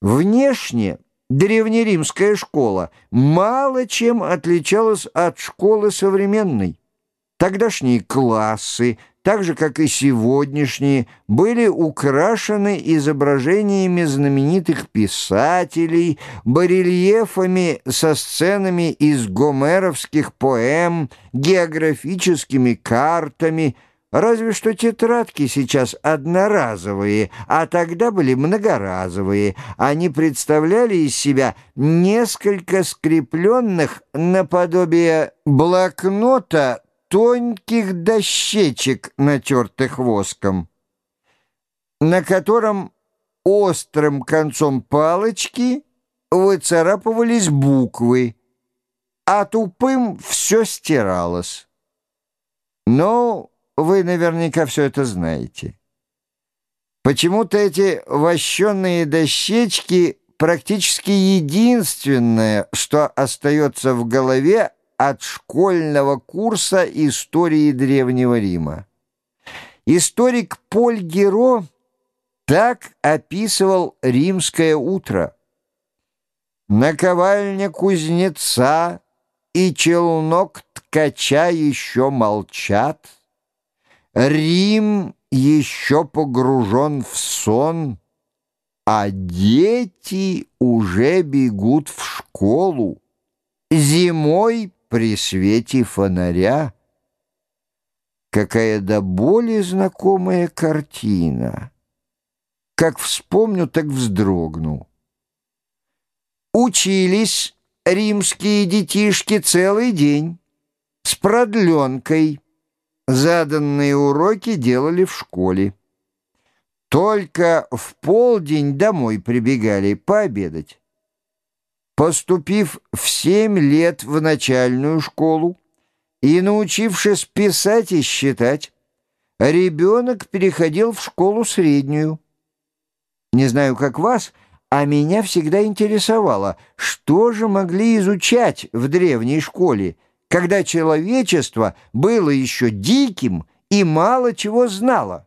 Внешне древнеримская школа мало чем отличалась от школы современной. Тогдашние классы, так же, как и сегодняшние, были украшены изображениями знаменитых писателей, барельефами со сценами из гомеровских поэм, географическими картами – Разве что тетрадки сейчас одноразовые, а тогда были многоразовые. Они представляли из себя несколько скрепленных наподобие блокнота тонких дощечек, натертых воском, на котором острым концом палочки выцарапывались буквы, а тупым все стиралось. Но вы наверняка все это знаете. Почему-то эти вощенные дощечки практически единственное, что остается в голове от школьного курса истории Древнего Рима. Историк Поль Геро так описывал римское утро. «Наковальня кузнеца и челнок ткача еще молчат. Рим еще погружен в сон, а дети уже бегут в школу. Зимой при свете фонаря. Какая до боли знакомая картина. Как вспомню, так вздрогну. Учились римские детишки целый день с продленкой. Заданные уроки делали в школе. Только в полдень домой прибегали пообедать. Поступив в семь лет в начальную школу и научившись писать и считать, ребенок переходил в школу среднюю. Не знаю, как вас, а меня всегда интересовало, что же могли изучать в древней школе, когда человечество было еще диким и мало чего знало.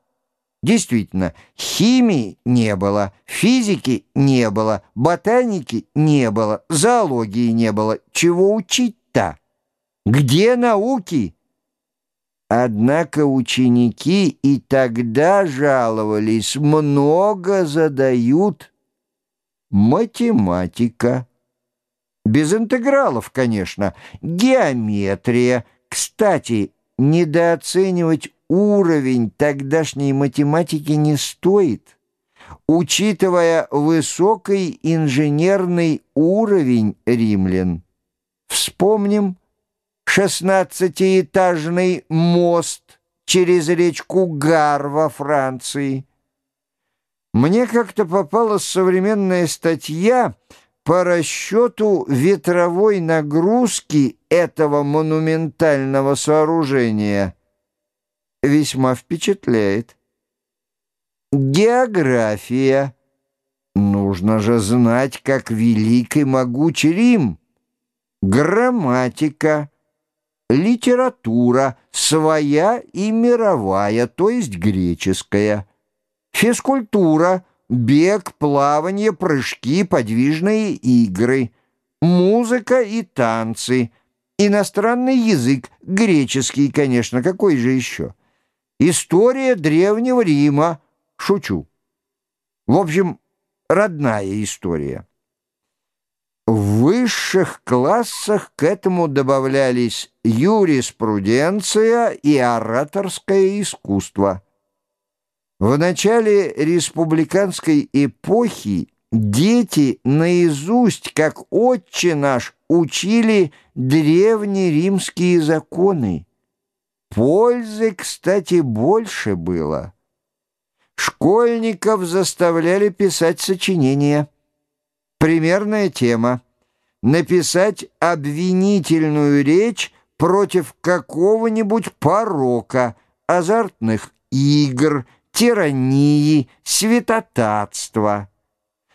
Действительно, химии не было, физики не было, ботаники не было, зоологии не было. Чего учить-то? Где науки? Однако ученики и тогда жаловались, много задают. Математика. Без интегралов, конечно. Геометрия. Кстати, недооценивать уровень тогдашней математики не стоит, учитывая высокий инженерный уровень римлян. Вспомним шестнадцатиэтажный мост через речку Гар во Франции. Мне как-то попалась современная статья по расчету ветровой нагрузки этого монументального сооружения – весьма впечатляет. География. Нужно же знать, как велик и могуч Рим. Грамматика. Литература своя и мировая, то есть греческая. Физкультура. Бег, плавание, прыжки, подвижные игры. Музыка и танцы. Иностранный язык. Греческий, конечно, какой же еще? История Древнего Рима. Шучу. В общем, родная история. В высших классах к этому добавлялись юриспруденция и ораторское искусство. В начале республиканской эпохи дети наизусть, как отче наш, учили древнеримские законы. Пользы, кстати, больше было. Школьников заставляли писать сочинения. Примерная тема. Написать обвинительную речь против какого-нибудь порока, азартных игр, тирании, святотатства.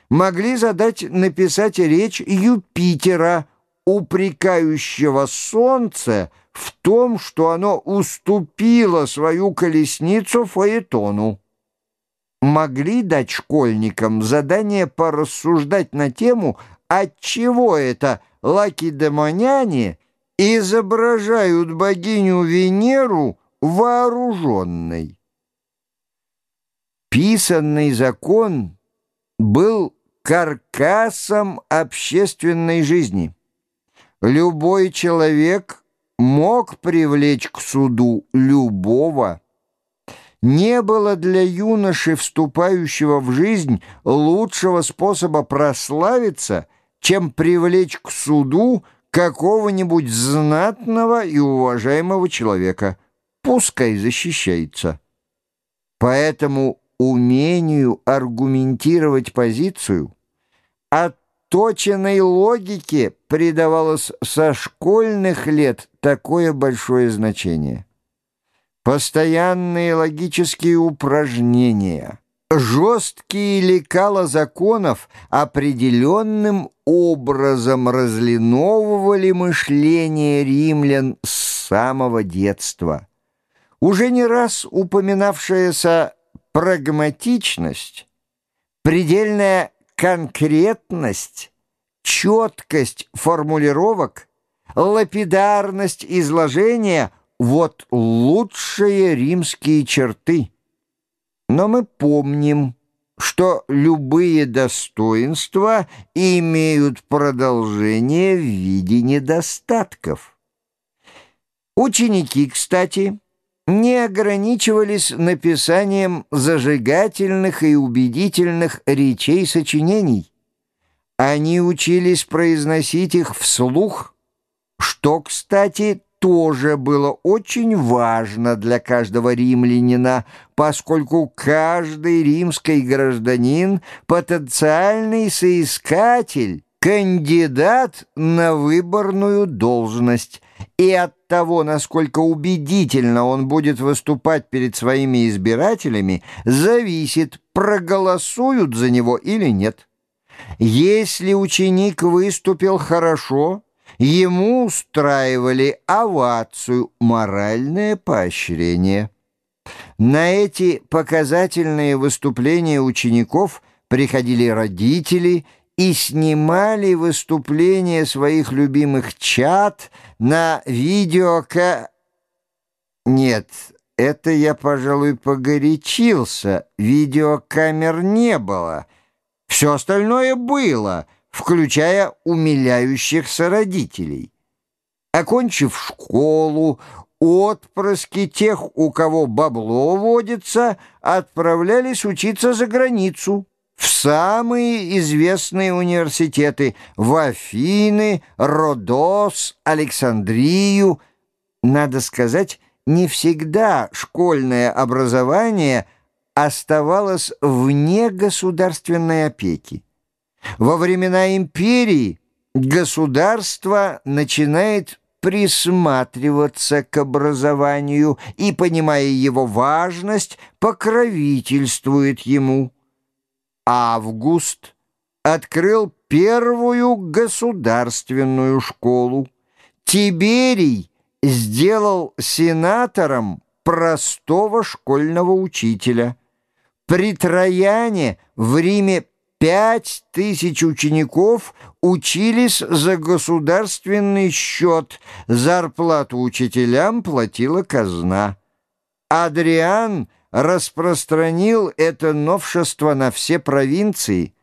Могли задать написать речь Юпитера, упрекающего солнце, в том, что оно уступило свою колесницу Фаэтону. могли дать школьникам задание порассуждать на тему, отчего это лакедемоняне изображают богиню Венеру вооруженной. Писанный закон был каркасом общественной жизни. Любой человек мог привлечь к суду любого. Не было для юноши, вступающего в жизнь, лучшего способа прославиться, чем привлечь к суду какого-нибудь знатного и уважаемого человека. Пускай защищается. Поэтому умению аргументировать позицию, отточенной логике придавалось со школьных лет такое большое значение. Постоянные логические упражнения, жесткие лекала законов определенным образом разлиновывали мышление римлян с самого детства. Уже не раз упоминавшаяся прагматичность, предельная конкретность, четкость формулировок, лапидарность изложения — вот лучшие римские черты. Но мы помним, что любые достоинства имеют продолжение в виде недостатков. Ученики, кстати, не ограничивались написанием зажигательных и убедительных речей сочинений. Они учились произносить их вслух, что, кстати, тоже было очень важно для каждого римлянина, поскольку каждый римский гражданин — потенциальный соискатель, кандидат на выборную должность, и от того, насколько убедительно он будет выступать перед своими избирателями, зависит, проголосуют за него или нет. Если ученик выступил хорошо, ему устраивали овацию, моральное поощрение. На эти показательные выступления учеников приходили родители и снимали выступления своих любимых чад на видеока... Нет, это я, пожалуй, погорячился. Видеокамер не было. Все остальное было, включая умиляющихся родителей. Окончив школу, отпрыски тех, у кого бабло водится, отправлялись учиться за границу в самые известные университеты в Афины, Родос, Александрию. Надо сказать, не всегда школьное образование оставалось вне государственной опеки. Во времена империи государство начинает присматриваться к образованию и, понимая его важность, покровительствует ему. Август открыл первую государственную школу. Тиберий сделал сенатором простого школьного учителя. При Трояне в Риме пять тысяч учеников учились за государственный счет, зарплату учителям платила казна. Адриан распространил это новшество на все провинции.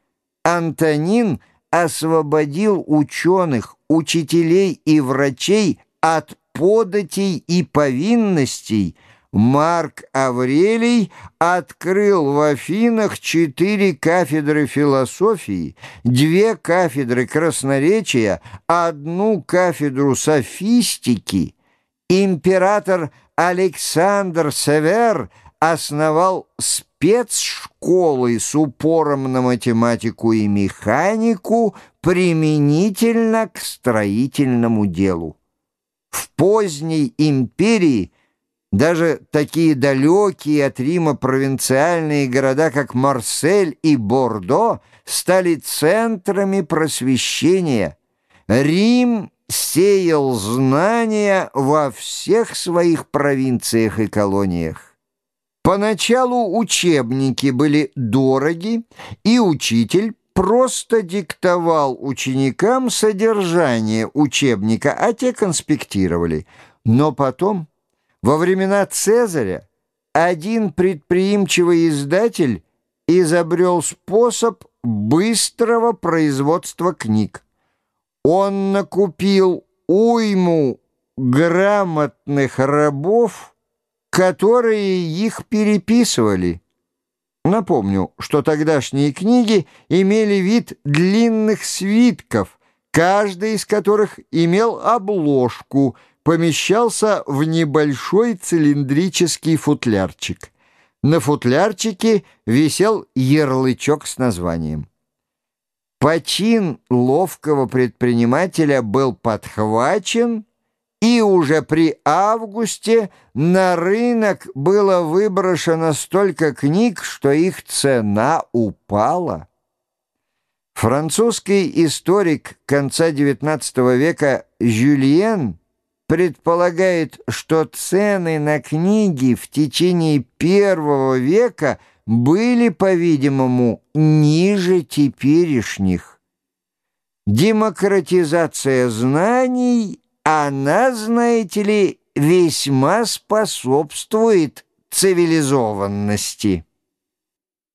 Антонин освободил ученых, учителей и врачей от податей и повинностей, Марк Аврелий открыл в Афинах четыре кафедры философии, две кафедры красноречия, одну кафедру софистики. Император Александр Север основал спецшколы с упором на математику и механику применительно к строительному делу. В поздней империи даже такие далекие от Рима провинциальные города, как Марсель и Бордо, стали центрами просвещения. Рим сеял знания во всех своих провинциях и колониях. Поначалу учебники были дороги, и учитель просто диктовал ученикам содержание учебника, а те конспектировали. Но потом, во времена Цезаря, один предприимчивый издатель изобрел способ быстрого производства книг. Он накупил уйму грамотных рабов, которые их переписывали. Напомню, что тогдашние книги имели вид длинных свитков, каждый из которых имел обложку, помещался в небольшой цилиндрический футлярчик. На футлярчике висел ярлычок с названием. Почин ловкого предпринимателя был подхвачен и уже при августе на рынок было выброшено столько книг, что их цена упала. Французский историк конца XIX века Жюльен предполагает, что цены на книги в течение первого века были, по-видимому, ниже теперешних. Демократизация знаний она, знаете ли, весьма способствует цивилизованности.